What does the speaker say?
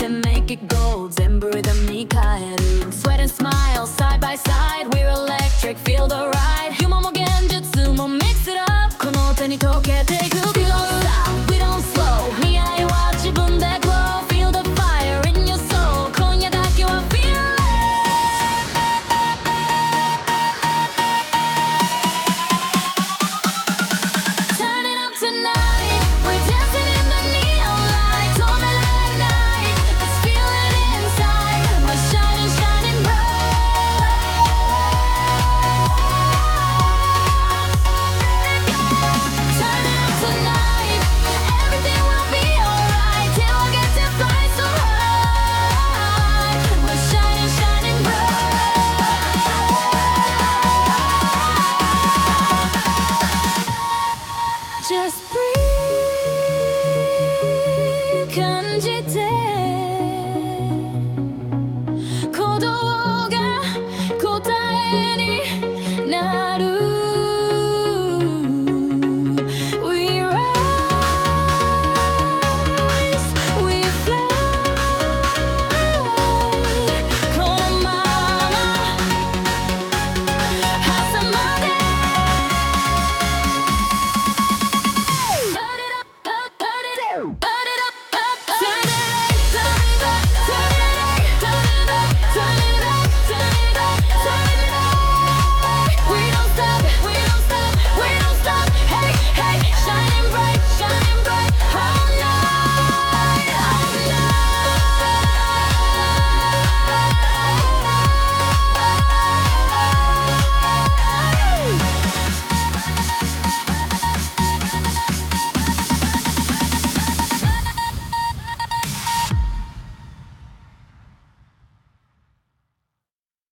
then make it gold. Zembu the Mikael. Sweat and smile, side by side, we're electric. Feel the rush. Just breathe. Conjure